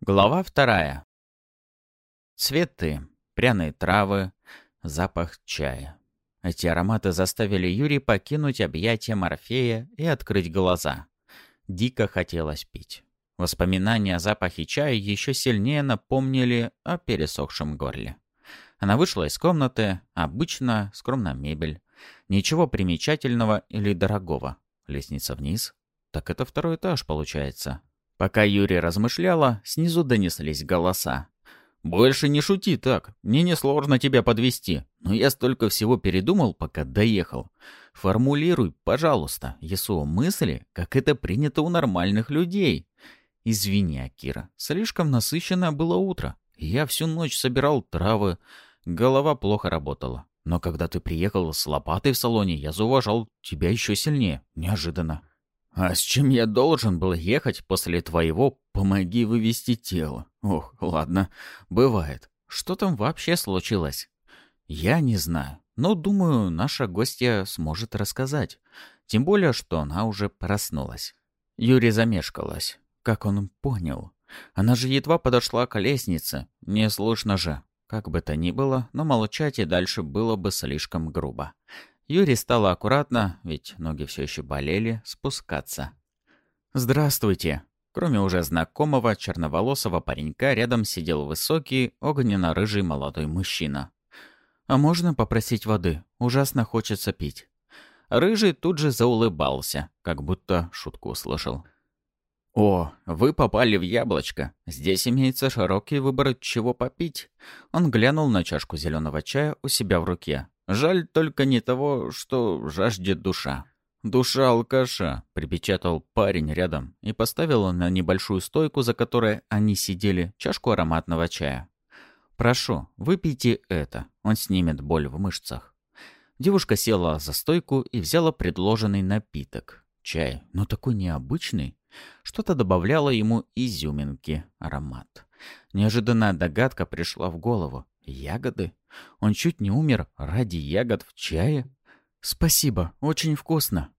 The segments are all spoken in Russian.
Глава вторая. Цветы, пряные травы, запах чая. Эти ароматы заставили Юрий покинуть объятия Морфея и открыть глаза. Дико хотелось пить. Воспоминания о запахе чая еще сильнее напомнили о пересохшем горле. Она вышла из комнаты, обычно скромная мебель. Ничего примечательного или дорогого. Лестница вниз. Так это второй этаж получается. Пока Юрий размышляла, снизу донеслись голоса. «Больше не шути так. Мне несложно тебя подвести. Но я столько всего передумал, пока доехал. Формулируй, пожалуйста, Ясуо, мысли, как это принято у нормальных людей. Извини, Акира, слишком насыщенное было утро. Я всю ночь собирал травы. Голова плохо работала. Но когда ты приехал с лопатой в салоне, я зауважал тебя еще сильнее. Неожиданно. А с чем я должен был ехать после твоего «помоги вывести тело»? Ох, ладно, бывает. Что там вообще случилось? Я не знаю, но думаю, наша гостья сможет рассказать. Тем более, что она уже проснулась. Юрий замешкалась. Как он понял? Она же едва подошла к лестнице. Не слышно же. Как бы то ни было, но молчать и дальше было бы слишком грубо. Юрий стала аккуратно, ведь ноги все еще болели, спускаться. «Здравствуйте!» Кроме уже знакомого черноволосого паренька, рядом сидел высокий, огненно-рыжий молодой мужчина. «А можно попросить воды? Ужасно хочется пить». Рыжий тут же заулыбался, как будто шутку услышал. «О, вы попали в яблочко. Здесь имеется широкий выбор, чего попить». Он глянул на чашку зеленого чая у себя в руке. Жаль только не того, что жаждет душа. «Душа алкаша», — припечатал парень рядом и поставил на небольшую стойку, за которой они сидели, чашку ароматного чая. «Прошу, выпейте это, он снимет боль в мышцах». Девушка села за стойку и взяла предложенный напиток. Чай, но такой необычный. Что-то добавляло ему изюминки, аромат. Неожиданная догадка пришла в голову. Ягоды? Он чуть не умер ради ягод в чае? Спасибо, очень вкусно.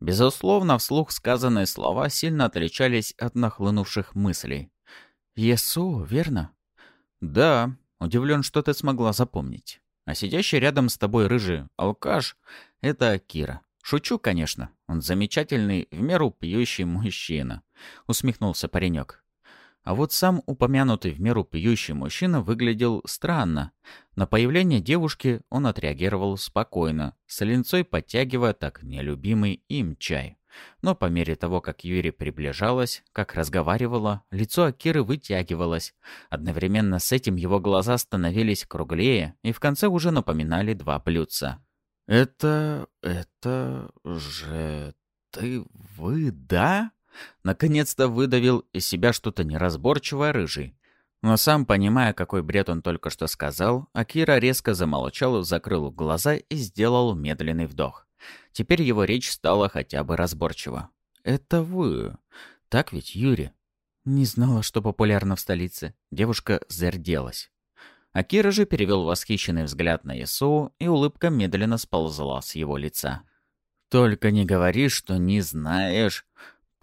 Безусловно, вслух сказанные слова сильно отличались от нахлынувших мыслей. «Есу, верно?» «Да», удивлен, что ты смогла запомнить. А сидящий рядом с тобой рыжий алкаш — это Кира. Шучу, конечно. Он замечательный, в меру пьющий мужчина. Усмехнулся паренек. А вот сам упомянутый в меру пьющий мужчина выглядел странно. На появление девушки он отреагировал спокойно, с линцой подтягивая так нелюбимый им чай. Но по мере того, как Юри приближалась, как разговаривала, лицо Акиры вытягивалось. Одновременно с этим его глаза становились круглее и в конце уже напоминали два блюдца. «Это... это... же... ты... вы, да?» Наконец-то выдавил из себя что-то неразборчивое рыжий. Но сам, понимая, какой бред он только что сказал, Акира резко замолчал, закрыл глаза и сделал медленный вдох. Теперь его речь стала хотя бы разборчива. «Это вы. Так ведь, Юрий?» «Не знала, что популярно в столице». Девушка зарделась. Акира же перевел восхищенный взгляд на Ису, и улыбка медленно сползла с его лица. «Только не говори, что не знаешь.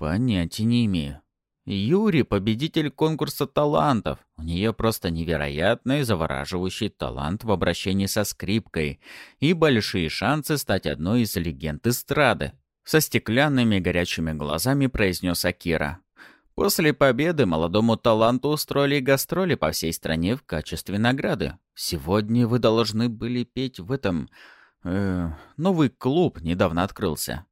Понятия не имею. Юрий — победитель конкурса талантов. У нее просто невероятный завораживающий талант в обращении со скрипкой и большие шансы стать одной из легенд эстрады. Со стеклянными горячими глазами произнес Акира. После победы молодому таланту устроили гастроли по всей стране в качестве награды. Сегодня вы должны были петь в этом... Э, новый клуб недавно открылся.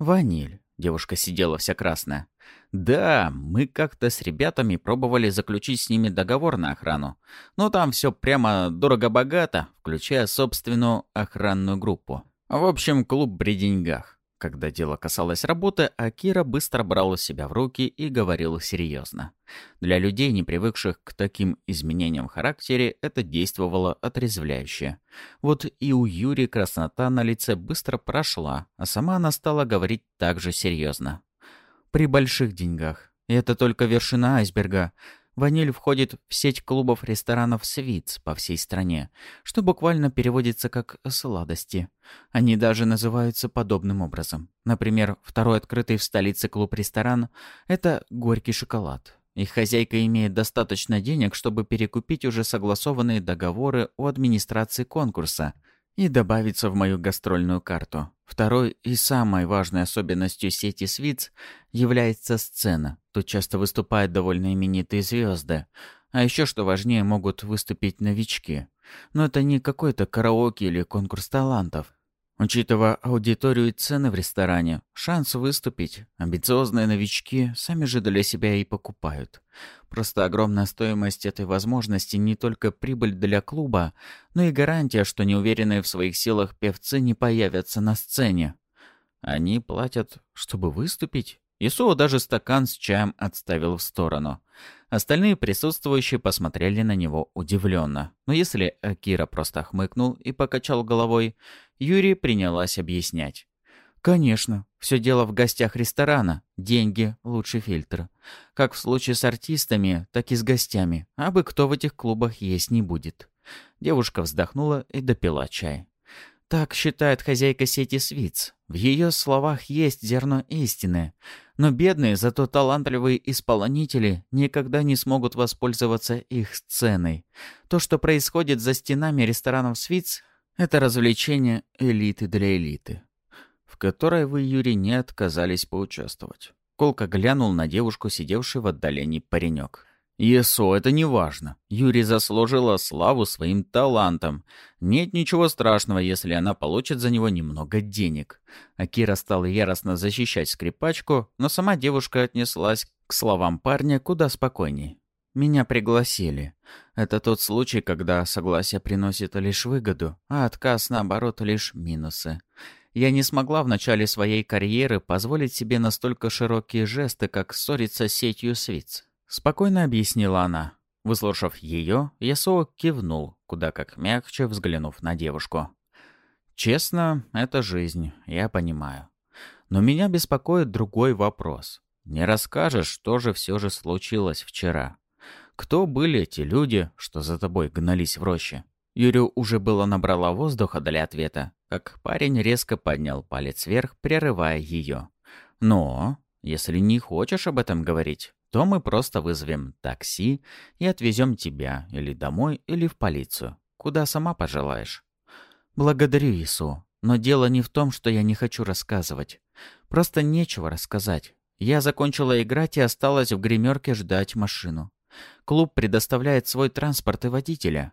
«Ваниль». Девушка сидела вся красная. «Да, мы как-то с ребятами пробовали заключить с ними договор на охрану. Но там все прямо дорого-богато, включая собственную охранную группу. В общем, клуб при деньгах. Когда дело касалось работы, Акира быстро брал себя в руки и говорил серьезно. Для людей, не привыкших к таким изменениям в характере, это действовало отрезвляюще. Вот и у Юри краснота на лице быстро прошла, а сама она стала говорить так же серьезно. «При больших деньгах. И это только вершина айсберга. Ваниль входит в сеть клубов-ресторанов «Свиц» по всей стране, что буквально переводится как «сладости». Они даже называются подобным образом. Например, второй открытый в столице клуб-ресторан — это «Горький шоколад». Их хозяйка имеет достаточно денег, чтобы перекупить уже согласованные договоры у администрации конкурса и добавиться в мою гастрольную карту. Второй и самой важной особенностью сети Свиц является сцена. Тут часто выступают довольно именитые звезды. А еще, что важнее, могут выступить новички. Но это не какой-то караоке или конкурс талантов. Учитывая аудиторию и цены в ресторане, шанс выступить амбициозные новички сами же для себя и покупают. Просто огромная стоимость этой возможности не только прибыль для клуба, но и гарантия, что неуверенные в своих силах певцы не появятся на сцене. Они платят, чтобы выступить? Исуо даже стакан с чаем отставил в сторону. Остальные присутствующие посмотрели на него удивленно. Но если Акира просто хмыкнул и покачал головой, Юрий принялась объяснять. Конечно, все дело в гостях ресторана. Деньги — лучший фильтр. Как в случае с артистами, так и с гостями. А бы кто в этих клубах есть не будет. Девушка вздохнула и допила чай. Так считает хозяйка сети Свиц. В ее словах есть зерно истины. Но бедные, зато талантливые исполнители никогда не смогут воспользоваться их сценой. То, что происходит за стенами ресторанов Свиц, это развлечение элиты для элиты, в которой вы, Юрий, не отказались поучаствовать. Колка глянул на девушку, сидевшую в отдалении паренек. «Есо, это не важно. Юрий заслужила славу своим талантом. Нет ничего страшного, если она получит за него немного денег». Акира стала яростно защищать скрипачку, но сама девушка отнеслась к словам парня куда спокойней. «Меня пригласили. Это тот случай, когда согласие приносит лишь выгоду, а отказ, наоборот, лишь минусы. Я не смогла в начале своей карьеры позволить себе настолько широкие жесты, как ссориться с сетью свиц. Спокойно объяснила она. Выслушав ее, Ясо кивнул, куда как мягче взглянув на девушку. «Честно, это жизнь, я понимаю. Но меня беспокоит другой вопрос. Не расскажешь, что же все же случилось вчера? Кто были эти люди, что за тобой гнались в роще?» Юрию уже было набрала воздуха для ответа, как парень резко поднял палец вверх, прерывая ее. «Но, если не хочешь об этом говорить, то мы просто вызовем такси и отвезем тебя или домой, или в полицию, куда сама пожелаешь. Благодарю, Ису, но дело не в том, что я не хочу рассказывать. Просто нечего рассказать. Я закончила играть и осталась в гримерке ждать машину. Клуб предоставляет свой транспорт и водителя.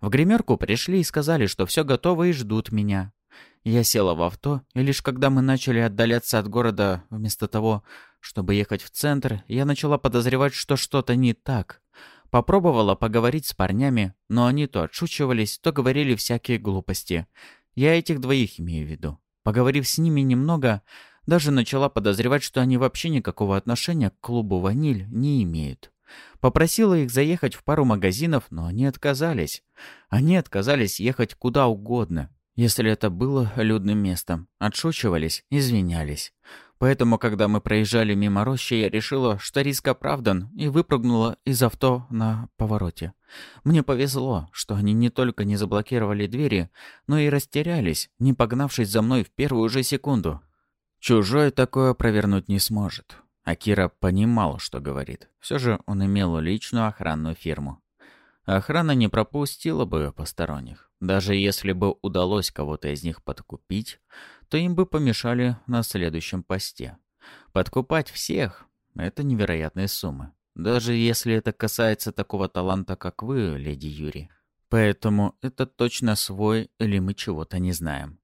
В гримерку пришли и сказали, что все готово и ждут меня. Я села в авто, и лишь когда мы начали отдаляться от города, вместо того, чтобы ехать в центр, я начала подозревать, что что-то не так. Попробовала поговорить с парнями, но они то отшучивались, то говорили всякие глупости. Я этих двоих имею в виду. Поговорив с ними немного, даже начала подозревать, что они вообще никакого отношения к клубу «Ваниль» не имеют. Попросила их заехать в пару магазинов, но они отказались. Они отказались ехать куда угодно, если это было людным местом. Отшучивались, извинялись. Поэтому, когда мы проезжали мимо рощи, я решила, что риск оправдан, и выпрыгнула из авто на повороте. Мне повезло, что они не только не заблокировали двери, но и растерялись, не погнавшись за мной в первую же секунду. Чужой такое провернуть не сможет. Акира понимал, что говорит. Все же он имел личную охранную фирму. Охрана не пропустила бы посторонних. Даже если бы удалось кого-то из них подкупить, то им бы помешали на следующем посте. Подкупать всех — это невероятные суммы. Даже если это касается такого таланта, как вы, леди Юри. Поэтому это точно свой или мы чего-то не знаем.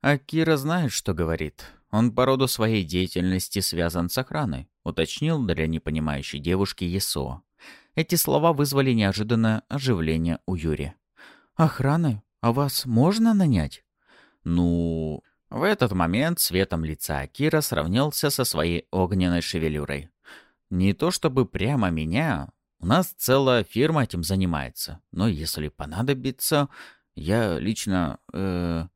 А Кира знает, что говорит. Он по роду своей деятельности связан с охраной, уточнил для непонимающей девушки Есо. Эти слова вызвали неожиданное оживление у Юри. «Охраны? А вас можно нанять?» «Ну...» В этот момент цветом лица Акира сравнялся со своей огненной шевелюрой. «Не то чтобы прямо меня. У нас целая фирма этим занимается. Но если понадобится, я лично... Э,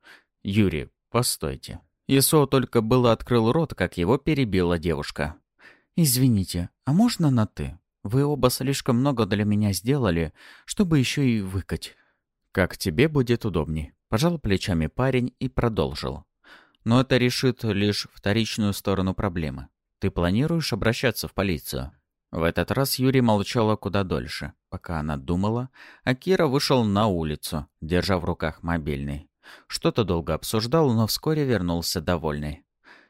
Юрий, постойте». Исо только было открыл рот, как его перебила девушка. «Извините, а можно на «ты»? Вы оба слишком много для меня сделали, чтобы еще и выкать». «Как тебе будет удобней», — пожал плечами парень и продолжил. «Но это решит лишь вторичную сторону проблемы. Ты планируешь обращаться в полицию?» В этот раз Юрий молчала куда дольше. Пока она думала, а Кира вышел на улицу, держа в руках мобильный. Что-то долго обсуждал, но вскоре вернулся довольный.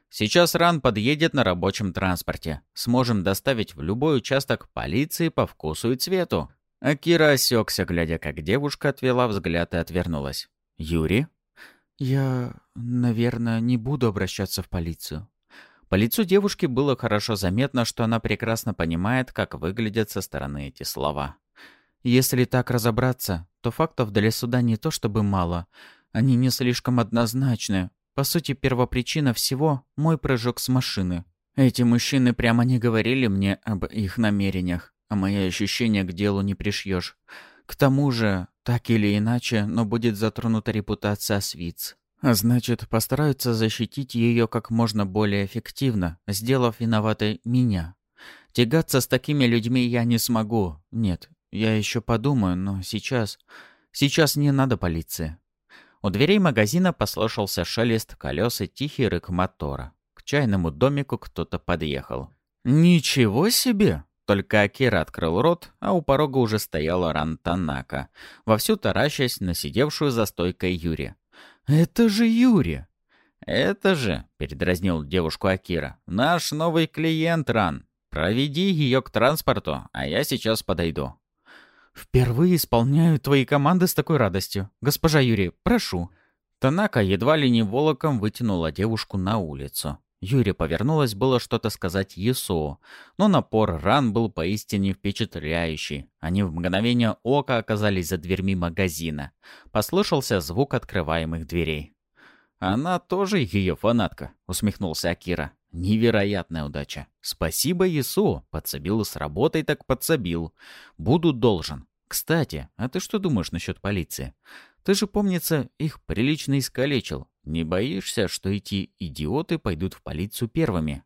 «Сейчас Ран подъедет на рабочем транспорте. Сможем доставить в любой участок полиции по вкусу и цвету». А Кира осекся, глядя, как девушка отвела взгляд и отвернулась. «Юрий?» «Я, наверное, не буду обращаться в полицию. По лицу девушки было хорошо заметно, что она прекрасно понимает, как выглядят со стороны эти слова. Если так разобраться, то фактов для суда не то чтобы мало. Они не слишком однозначны. По сути, первопричина всего — мой прыжок с машины. Эти мужчины прямо не говорили мне об их намерениях, а мои ощущения к делу не пришьешь. К тому же, так или иначе, но будет затронута репутация Свиц. А значит, постараются защитить ее как можно более эффективно, сделав виноватой меня. Тягаться с такими людьми я не смогу. Нет, я еще подумаю, но сейчас... Сейчас не надо полиции. У дверей магазина послышался шелест колес и тихий рык мотора. К чайному домику кто-то подъехал. «Ничего себе!» Только Акира открыл рот, а у порога уже стояла Рантанака, вовсю таращась на сидевшую за стойкой Юри. «Это же Юрий!» «Это же», — передразнил девушку Акира, — «наш новый клиент, Ран. Проведи ее к транспорту, а я сейчас подойду». «Впервые исполняю твои команды с такой радостью. Госпожа Юрий, прошу». Танака едва ли не волоком вытянула девушку на улицу. Юрия повернулась было что-то сказать Есо, но напор ран был поистине впечатляющий. Они в мгновение ока оказались за дверьми магазина. Послышался звук открываемых дверей. «Она тоже ее фанатка», — усмехнулся Акира. «Невероятная удача. Спасибо, Есо. Подсобил с работой, так подсобил. Буду должен. Кстати, а ты что думаешь насчет полиции? Ты же, помнится, их прилично искалечил. Не боишься, что эти идиоты пойдут в полицию первыми?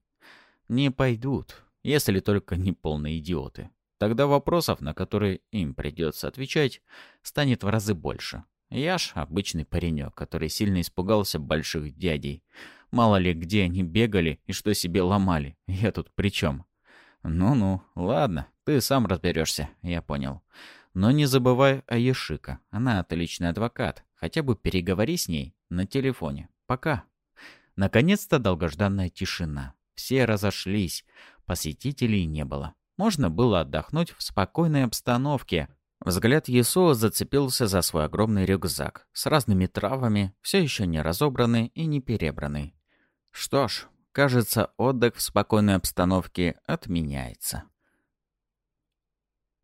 Не пойдут, если только не полные идиоты. Тогда вопросов, на которые им придется отвечать, станет в разы больше. Я ж обычный паренек, который сильно испугался больших дядей. Мало ли, где они бегали и что себе ломали. Я тут при чем? Ну-ну, ладно, ты сам разберешься, я понял. Но не забывай о Ешика. Она отличный адвокат. Хотя бы переговори с ней на телефоне. Пока. Наконец-то долгожданная тишина. Все разошлись. Посетителей не было. Можно было отдохнуть в спокойной обстановке. Взгляд Есуа зацепился за свой огромный рюкзак с разными травами, все еще не разобранный и не перебранный. Что ж, кажется, отдых в спокойной обстановке отменяется.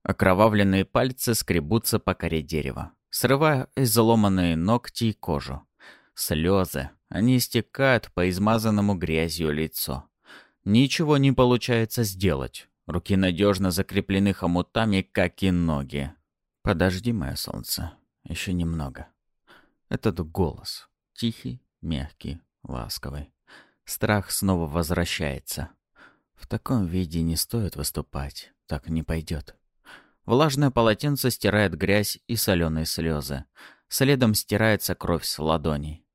Окровавленные пальцы скребутся по коре дерева, срывая изломанные ногти и кожу. Слезы, они стекают по измазанному грязью лицо. Ничего не получается сделать. Руки надежно закреплены хомутами, как и ноги. «Подожди, мое солнце, еще немного». Этот голос. Тихий, мягкий, ласковый. Страх снова возвращается. В таком виде не стоит выступать. Так не пойдет. Влажное полотенце стирает грязь и соленые слезы. Следом стирается кровь с ладоней.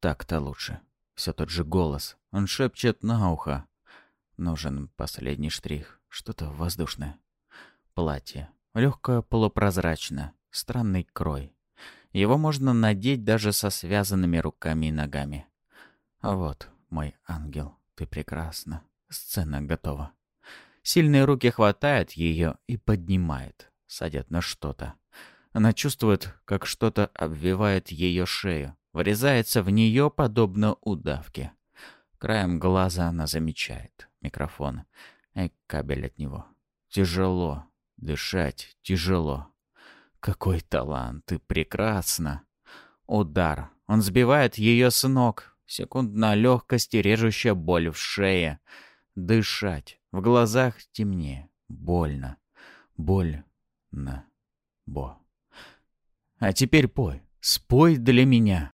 Так-то лучше. Все тот же голос. Он шепчет на ухо. Нужен последний штрих. Что-то воздушное. Платье. Легкое полупрозрачное. Странный крой. Его можно надеть даже со связанными руками и ногами. Вот, мой ангел, ты прекрасна. Сцена готова. Сильные руки хватают ее и поднимают, садят на что-то. Она чувствует, как что-то обвивает ее шею, врезается в нее подобно удавке. Краем глаза она замечает микрофон и кабель от него. Тяжело. Дышать тяжело. Какой талант и прекрасно. Удар. Он сбивает ее с ног. Секундная легкость и режущая боль в шее. Дышать. В глазах темнее. Больно. Больно. Бо. А теперь пой. Спой для меня.